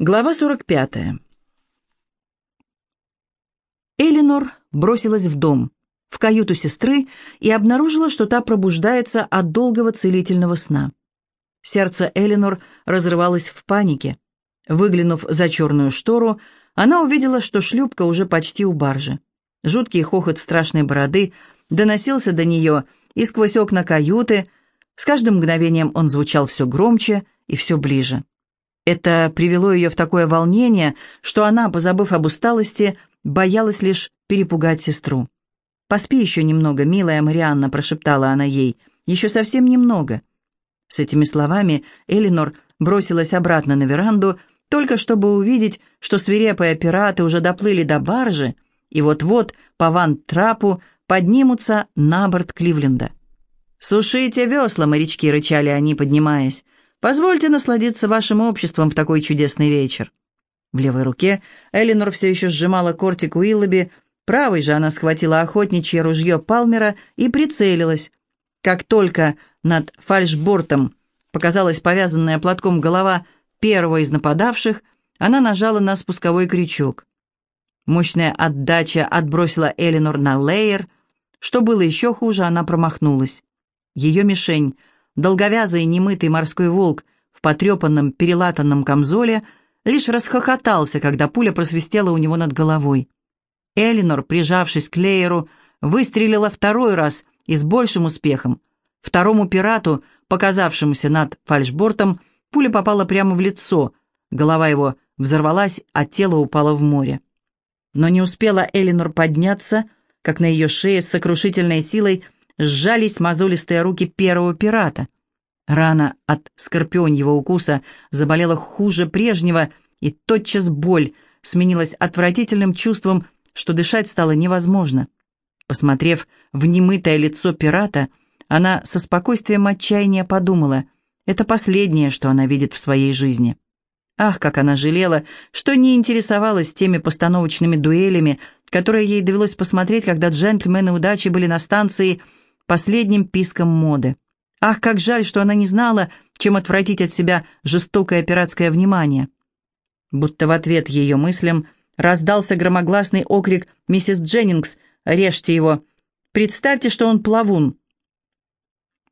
Глава 45. Элинор бросилась в дом, в каюту сестры, и обнаружила, что та пробуждается от долгого целительного сна. Сердце Элинор разрывалось в панике. Выглянув за черную штору, она увидела, что шлюпка уже почти у баржи. Жуткий хохот страшной бороды доносился до нее и сквозь окна каюты. С каждым мгновением он звучал все громче и все ближе. Это привело ее в такое волнение, что она, позабыв об усталости, боялась лишь перепугать сестру. «Поспи еще немного, милая Марианна», — прошептала она ей. «Еще совсем немного». С этими словами Элинор бросилась обратно на веранду, только чтобы увидеть, что свирепые пираты уже доплыли до баржи и вот-вот по ван-трапу поднимутся на борт Кливленда. «Сушите весла, морячки!» — рычали они, поднимаясь. Позвольте насладиться вашим обществом в такой чудесный вечер». В левой руке Элинор все еще сжимала кортик Уиллоби, правой же она схватила охотничье ружье Палмера и прицелилась. Как только над фальшбортом показалась повязанная платком голова первого из нападавших, она нажала на спусковой крючок. Мощная отдача отбросила Элинор на лейер. Что было еще хуже, она промахнулась. Ее мишень — Долговязый немытый морской волк в потрепанном перелатанном камзоле лишь расхохотался, когда пуля просвистела у него над головой. Элинор, прижавшись к Лейеру, выстрелила второй раз и с большим успехом. Второму пирату, показавшемуся над фальшбортом, пуля попала прямо в лицо, голова его взорвалась, а тело упало в море. Но не успела Элинор подняться, как на ее шее с сокрушительной силой – сжались мозолистые руки первого пирата. Рана от скорпионьего укуса заболела хуже прежнего, и тотчас боль сменилась отвратительным чувством, что дышать стало невозможно. Посмотрев в немытое лицо пирата, она со спокойствием отчаяния подумала, это последнее, что она видит в своей жизни. Ах, как она жалела, что не интересовалась теми постановочными дуэлями, которые ей довелось посмотреть, когда джентльмены удачи были на станции последним писком моды. Ах, как жаль, что она не знала, чем отвратить от себя жестокое пиратское внимание. Будто в ответ ее мыслям раздался громогласный окрик «Миссис Дженнингс, режьте его! Представьте, что он плавун!»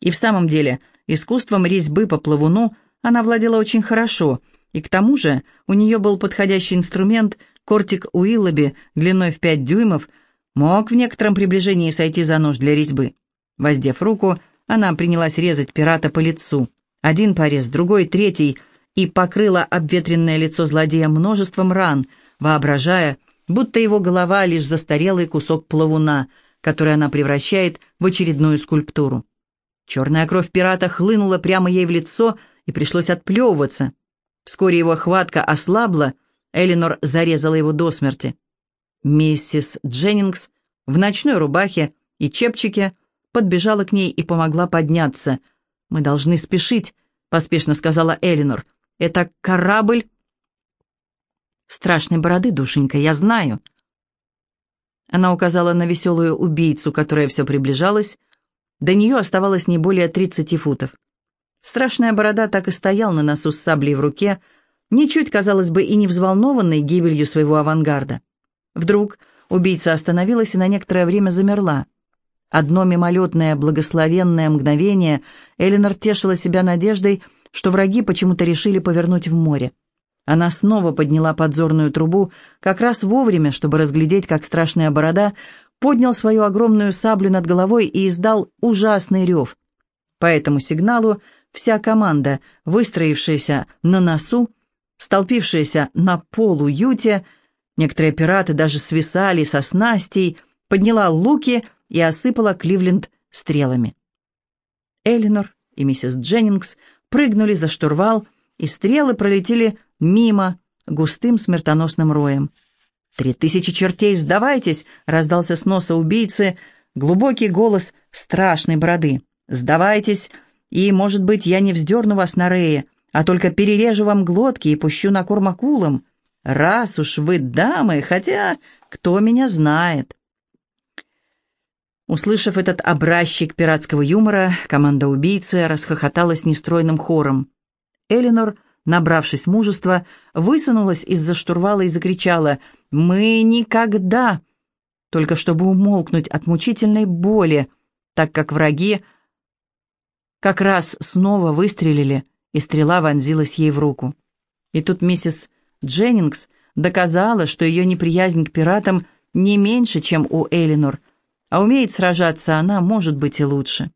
И в самом деле, искусством резьбы по плавуну она владела очень хорошо, и к тому же у нее был подходящий инструмент, кортик Уиллоби длиной в пять дюймов, мог в некотором приближении сойти за нож для резьбы. Воздев руку, она принялась резать пирата по лицу. Один порез, другой, третий, и покрыла обветренное лицо злодея множеством ран, воображая, будто его голова лишь застарелый кусок плавуна, который она превращает в очередную скульптуру. Черная кровь пирата хлынула прямо ей в лицо, и пришлось отплевываться. Вскоре его хватка ослабла, Элинор зарезала его до смерти. Миссис Дженнингс в ночной рубахе и чепчике подбежала к ней и помогла подняться. «Мы должны спешить», — поспешно сказала Элинор. «Это корабль...» «Страшной бороды, душенька, я знаю». Она указала на веселую убийцу, которая все приближалась. До нее оставалось не более тридцати футов. Страшная борода так и стоял на носу с саблей в руке, ничуть, казалось бы, и не взволнованной гибелью своего авангарда. Вдруг убийца остановилась и на некоторое время замерла. Одно мимолетное благословенное мгновение Элинор тешила себя надеждой, что враги почему-то решили повернуть в море. Она снова подняла подзорную трубу как раз вовремя, чтобы разглядеть, как страшная борода поднял свою огромную саблю над головой и издал ужасный рев. По этому сигналу вся команда, выстроившаяся на носу, столпившаяся на полу юте, некоторые пираты даже свисали со снастей, подняла луки — и осыпала Кливленд стрелами. Элинор и миссис Дженнингс прыгнули за штурвал, и стрелы пролетели мимо густым смертоносным роем. «Три тысячи чертей, сдавайтесь!» — раздался с носа убийцы глубокий голос страшной бороды. «Сдавайтесь, и, может быть, я не вздерну вас на рее, а только перережу вам глотки и пущу на корм акулам. Раз уж вы дамы, хотя кто меня знает». Услышав этот образчик пиратского юмора, команда убийцы расхохоталась нестройным хором. Элинор набравшись мужества, высунулась из-за штурвала и закричала «Мы никогда!» только чтобы умолкнуть от мучительной боли, так как враги как раз снова выстрелили, и стрела вонзилась ей в руку. И тут миссис Дженнингс доказала, что ее неприязнь к пиратам не меньше, чем у Элинор, а умеет сражаться она, может быть, и лучше.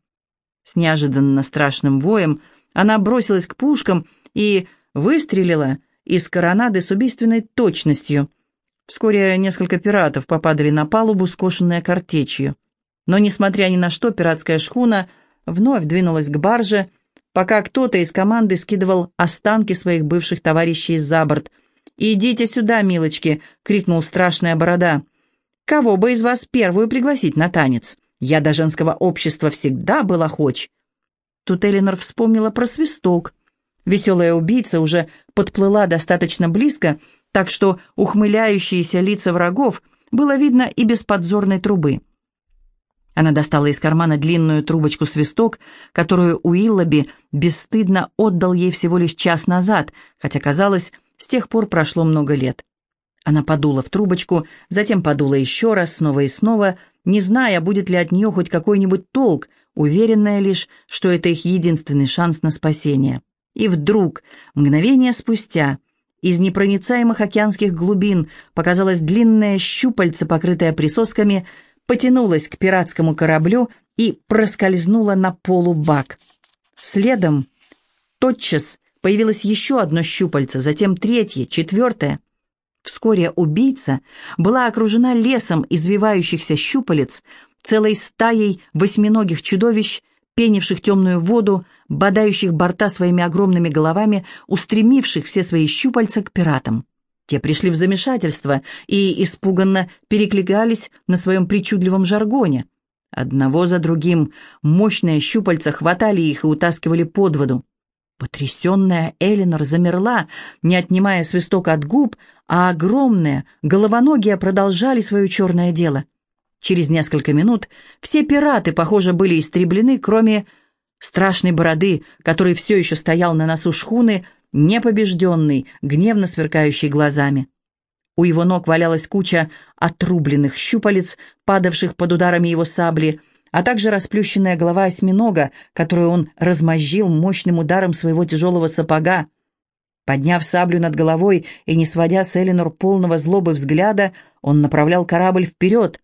С неожиданно страшным воем она бросилась к пушкам и выстрелила из коронады с убийственной точностью. Вскоре несколько пиратов попадали на палубу, скошенная картечью. Но, несмотря ни на что, пиратская шхуна вновь двинулась к барже, пока кто-то из команды скидывал останки своих бывших товарищей за борт. «Идите сюда, милочки!» — крикнул страшная борода. «Кого бы из вас первую пригласить на танец? Я до женского общества всегда была хоч». Тут Элинор вспомнила про свисток. Веселая убийца уже подплыла достаточно близко, так что ухмыляющиеся лица врагов было видно и без подзорной трубы. Она достала из кармана длинную трубочку-свисток, которую Уиллоби бесстыдно отдал ей всего лишь час назад, хотя, казалось, с тех пор прошло много лет. Она подула в трубочку, затем подула еще раз, снова и снова, не зная, будет ли от нее хоть какой-нибудь толк, уверенная лишь, что это их единственный шанс на спасение. И вдруг, мгновение спустя, из непроницаемых океанских глубин показалось длинное щупальце, покрытое присосками, потянулась к пиратскому кораблю и проскользнула на полубак. Следом, тотчас, появилось еще одно щупальце, затем третье, четвертое. Вскоре убийца была окружена лесом извивающихся щупалец, целой стаей восьминогих чудовищ, пенивших темную воду, бодающих борта своими огромными головами, устремивших все свои щупальца к пиратам. Те пришли в замешательство и испуганно перекликались на своем причудливом жаргоне. Одного за другим мощные щупальца хватали их и утаскивали под воду. Потрясенная Элинор замерла, не отнимая свисток от губ, а огромные, головоногие продолжали свое черное дело. Через несколько минут все пираты, похоже, были истреблены, кроме страшной бороды, который все еще стоял на носу шхуны, непобежденный, гневно сверкающий глазами. У его ног валялась куча отрубленных щупалец, падавших под ударами его сабли, а также расплющенная голова осьминога, которую он размозжил мощным ударом своего тяжелого сапога. Подняв саблю над головой и не сводя с Элинор полного злобы взгляда, он направлял корабль вперед.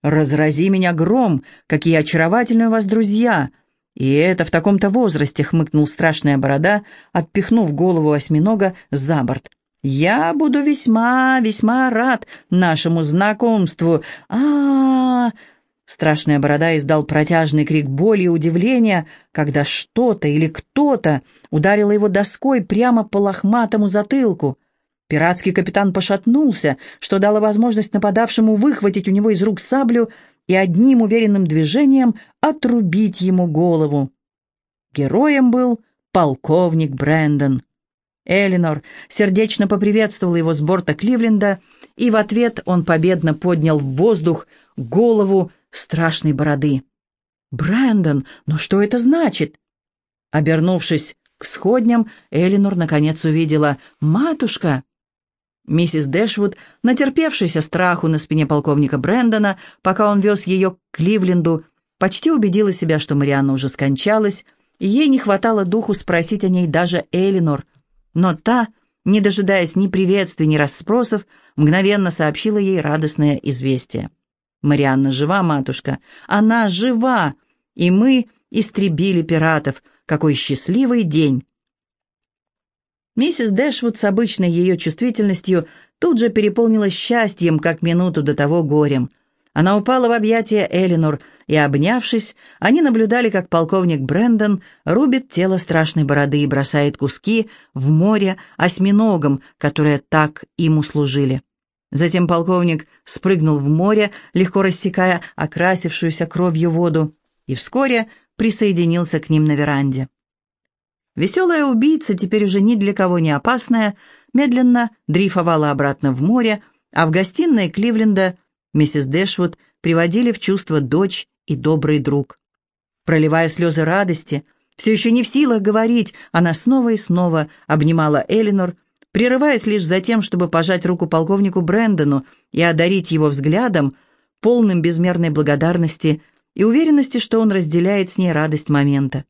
«Разрази меня гром! Какие очаровательные у вас друзья!» «И это в таком-то возрасте», — хмыкнул страшная борода, отпихнув голову осьминога за борт. «Я буду весьма, весьма рад нашему знакомству. а, -а, -а Страшная борода издал протяжный крик боли и удивления, когда что-то или кто-то ударило его доской прямо по лохматому затылку. Пиратский капитан пошатнулся, что дало возможность нападавшему выхватить у него из рук саблю и одним уверенным движением отрубить ему голову. Героем был полковник Брэндон. Элинор сердечно поприветствовала его с борта Кливленда, и в ответ он победно поднял в воздух голову страшной бороды. «Брэндон, но что это значит?» Обернувшись к сходням, Элинор наконец увидела «Матушка!» Миссис Дэшвуд, натерпевшаяся страху на спине полковника Брэндона, пока он вез ее к Кливленду, почти убедила себя, что Марианна уже скончалась, и ей не хватало духу спросить о ней даже Элинор. Но та, не дожидаясь ни приветствий, ни расспросов, мгновенно сообщила ей радостное известие. «Марианна жива, матушка, она жива, и мы истребили пиратов. Какой счастливый день!» Миссис Дэшвуд с обычной ее чувствительностью тут же переполнилась счастьем, как минуту до того горем. Она упала в объятия Элинор, и, обнявшись, они наблюдали, как полковник Брэндон рубит тело страшной бороды и бросает куски в море осьминогам, которые так ему служили. Затем полковник спрыгнул в море, легко рассекая окрасившуюся кровью воду, и вскоре присоединился к ним на веранде. Веселая убийца, теперь уже ни для кого не опасная, медленно дрейфовала обратно в море, а в гостиной Кливленда миссис Дэшвуд приводили в чувство дочь и добрый друг. Проливая слезы радости, Все еще не в силах говорить, она снова и снова обнимала Элинор, прерываясь лишь за тем, чтобы пожать руку полковнику Брэндону и одарить его взглядом, полным безмерной благодарности и уверенности, что он разделяет с ней радость момента.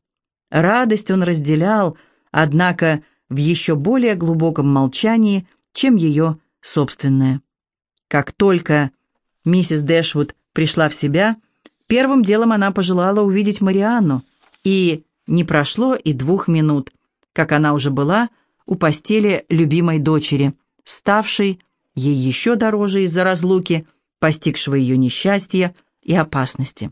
Радость он разделял, однако в еще более глубоком молчании, чем ее собственное. Как только миссис Дэшвуд пришла в себя, первым делом она пожелала увидеть Марианну, и не прошло и двух минут, как она уже была у постели любимой дочери, ставшей ей еще дороже из-за разлуки, постигшего ее несчастья и опасности.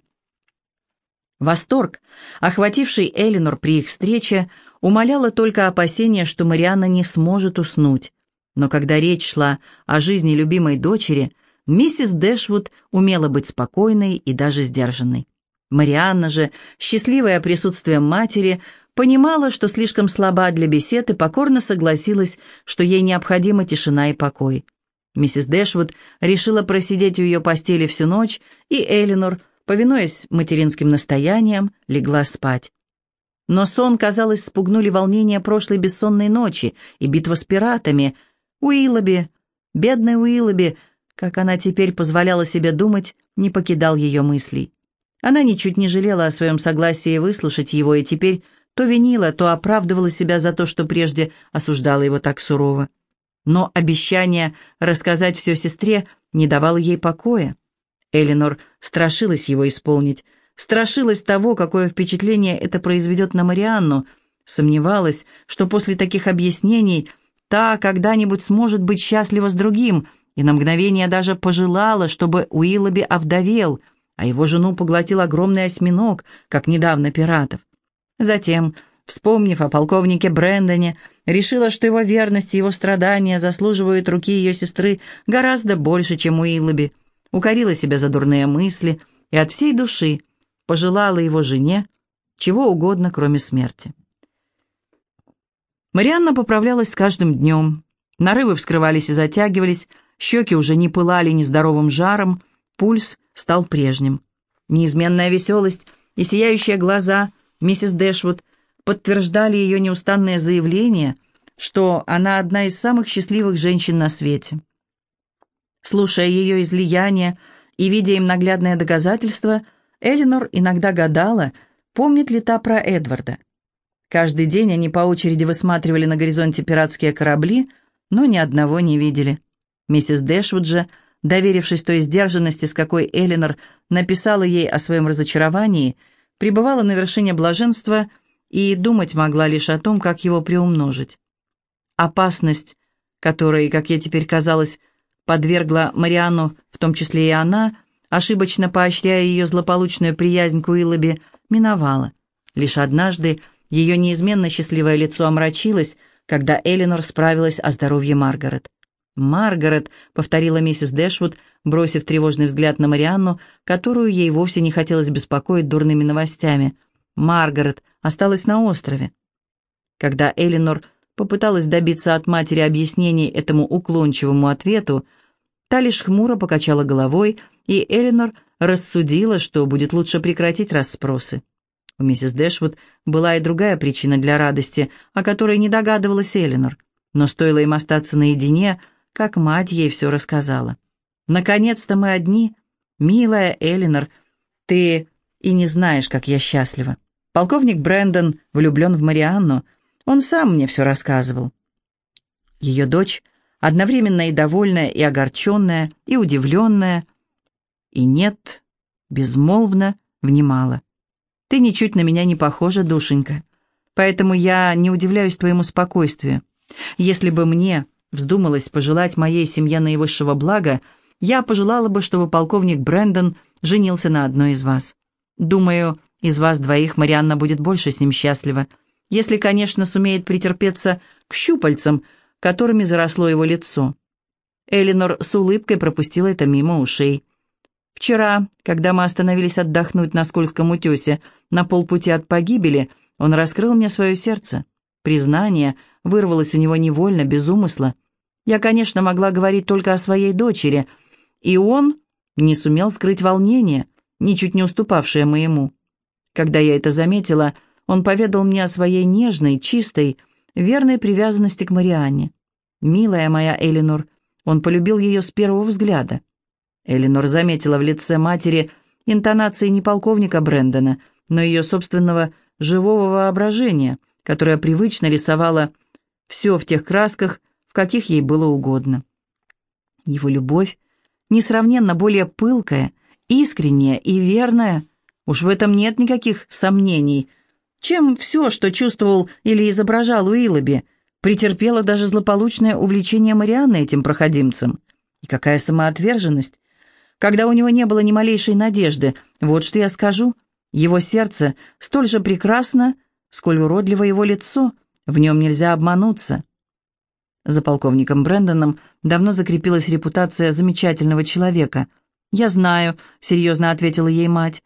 Восторг, охвативший Элинор при их встрече, умоляло только опасение, что Марианна не сможет уснуть. Но когда речь шла о жизни любимой дочери, миссис Дэшвуд умела быть спокойной и даже сдержанной. Марианна же, счастливая присутствием матери, понимала, что слишком слаба для бесед и покорно согласилась, что ей необходима тишина и покой. Миссис Дэшвуд решила просидеть у ее постели всю ночь, и Элинор, повинуясь материнским настояниям, легла спать. Но сон, казалось, спугнули волнения прошлой бессонной ночи и битва с пиратами. Уиллоби, бедная Уиллоби, как она теперь позволяла себе думать, не покидал ее мыслей. Она ничуть не жалела о своем согласии выслушать его и теперь то винила, то оправдывала себя за то, что прежде осуждала его так сурово. Но обещание рассказать все сестре не давало ей покоя. Элинор страшилась его исполнить, страшилась того, какое впечатление это произведет на Марианну, сомневалась, что после таких объяснений та когда-нибудь сможет быть счастлива с другим, и на мгновение даже пожелала, чтобы Уиллоби овдовел, а его жену поглотил огромный осьминог, как недавно пиратов. Затем, вспомнив о полковнике Брэндоне, решила, что его верность и его страдания заслуживают руки ее сестры гораздо больше, чем у Уиллоби, укорила себя за дурные мысли и от всей души пожелала его жене чего угодно, кроме смерти. Марианна поправлялась с каждым днем. Нарывы вскрывались и затягивались, щеки уже не пылали нездоровым жаром, пульс стал прежним. Неизменная веселость и сияющие глаза Миссис Дэшвуд подтверждали ее неустанные заявления, что она одна из самых счастливых женщин на свете. Слушая ее излияния и видя им наглядное доказательство, Элинор иногда гадала, помнит ли та про Эдварда. Каждый день они по очереди высматривали на горизонте пиратские корабли, но ни одного не видели. Миссис Дэшвуд же, доверившись той сдержанности, с какой Элинор написала ей о своем разочаровании, пребывала на вершине блаженства и думать могла лишь о том, как его приумножить. Опасность, которой, как ей теперь казалось, подвергла Марианну, в том числе и она, ошибочно поощряя ее злополучную приязнь к Уиллоби, миновала. Лишь однажды ее неизменно счастливое лицо омрачилось, когда Элинор справилась о здоровье Маргарет. «Маргарет», — повторила миссис Дэшвуд, бросив тревожный взгляд на Марианну, которую ей вовсе не хотелось беспокоить дурными новостями. Маргарет осталась на острове. Когда Элинор попыталась добиться от матери объяснений этому уклончивому ответу, та лишь хмуро покачала головой, и Элинор рассудила, что будет лучше прекратить расспросы. У миссис Дэшвуд была и другая причина для радости, о которой не догадывалась Элинор, но стоило им остаться наедине, как мать ей все рассказала. Наконец-то мы одни. Милая Элинор, ты и не знаешь, как я счастлива. Полковник Брэндон влюблен в Марианну. Он сам мне все рассказывал. Ее дочь, одновременно и довольная, и огорченная, и удивленная, и нет, безмолвно внимала. Ты ничуть на меня не похожа, душенька. Поэтому я не удивляюсь твоему спокойствию. Если бы мне вздумалось пожелать моей семье наивысшего блага, я пожелала бы, чтобы полковник Брэндон женился на одной из вас. Думаю, из вас двоих Марианна будет больше с ним счастлива, если, конечно, сумеет претерпеться к щупальцам, которыми заросло его лицо. Элинор с улыбкой пропустила это мимо ушей. Вчера, когда мы остановились отдохнуть на скользком утесе на полпути от погибели, он раскрыл мне свое сердце. Признание вырвалось у него невольно, без умысла. Я, конечно, могла говорить только о своей дочери — и он не сумел скрыть волнение, ничуть не уступавшее моему. Когда я это заметила, Он поведал мне о своей нежной, чистой, верной привязанности к Марианне. «Милая моя Элинор, он полюбил ее с первого взгляда». Элинор заметила в лице матери интонации не полковника Брэндона, но ее собственного живого воображения, которое привычно рисовало все в тех красках, в каких ей было угодно. Его любовь несравненно более пылкая, искренняя и верная, уж в этом нет никаких сомнений, чем все, что чувствовал или изображал Уиллоби, претерпело даже злополучное увлечение Марианны этим проходимцем. И какая самоотверженность, когда у него не было ни малейшей надежды, вот что я скажу, его сердце столь же прекрасно, сколь уродливо его лицо, в нем нельзя обмануться. За полковником Брэндоном давно закрепилась репутация замечательного человека. «Я знаю», — серьезно ответила ей мать.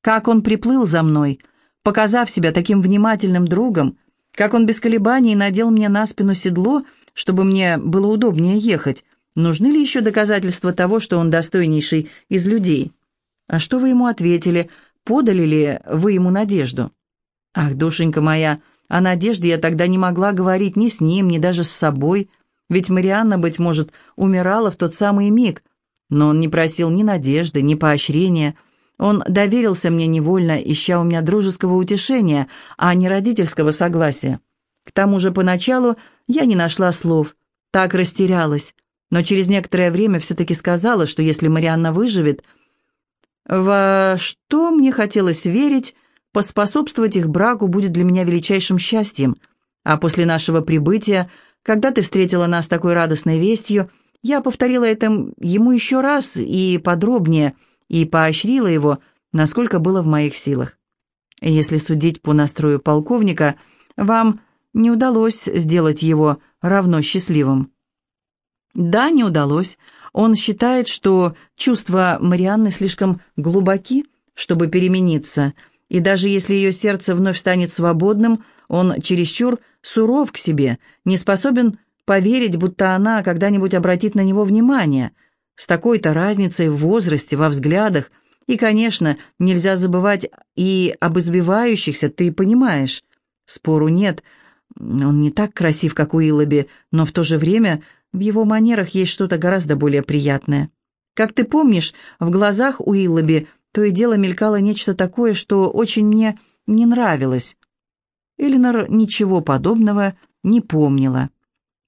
«Как он приплыл за мной, показав себя таким внимательным другом, как он без колебаний надел мне на спину седло, чтобы мне было удобнее ехать. Нужны ли еще доказательства того, что он достойнейший из людей? А что вы ему ответили? Подали ли вы ему надежду? Ах, душенька моя, — о надежде я тогда не могла говорить ни с ним, ни даже с собой, ведь Марианна, быть может, умирала в тот самый миг. Но он не просил ни надежды, ни поощрения. Он доверился мне невольно, ища у меня дружеского утешения, а не родительского согласия. К тому же поначалу я не нашла слов, так растерялась, но через некоторое время все-таки сказала, что если Марианна выживет, во что мне хотелось верить, Поспособствовать их браку будет для меня величайшим счастьем. А после нашего прибытия, когда ты встретила нас такой радостной вестью, я повторила это ему еще раз и подробнее, и поощрила его, насколько было в моих силах. Если судить по настрою полковника, вам не удалось сделать его равно счастливым. Да, не удалось. Он считает, что чувства Марианны слишком глубоки, чтобы перемениться – и даже если ее сердце вновь станет свободным, он чересчур суров к себе, не способен поверить, будто она когда-нибудь обратит на него внимание. С такой-то разницей в возрасте, во взглядах. И, конечно, нельзя забывать и об избивающихся, ты понимаешь. Спору нет, он не так красив, как Уиллоби, но в то же время в его манерах есть что-то гораздо более приятное. Как ты помнишь, в глазах Уиллоби то и дело мелькало нечто такое, что очень мне не нравилось. Элинор ничего подобного не помнила.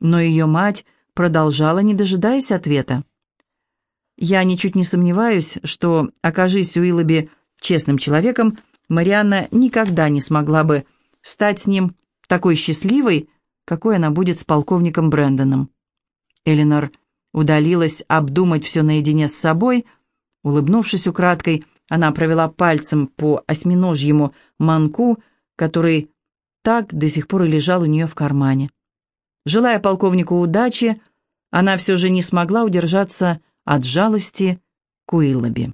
Но ее мать продолжала, не дожидаясь ответа. «Я ничуть не сомневаюсь, что, окажись Уиллоби честным человеком, Марианна никогда не смогла бы стать с ним такой счастливой, какой она будет с полковником Брэндоном». Элинор удалилась обдумать все наедине с собой, улыбнувшись украдкой, она провела пальцем по осьминожьему манку, который так до сих пор и лежал у нее в кармане. Желая полковнику удачи, она все же не смогла удержаться от жалости к Уиллоби.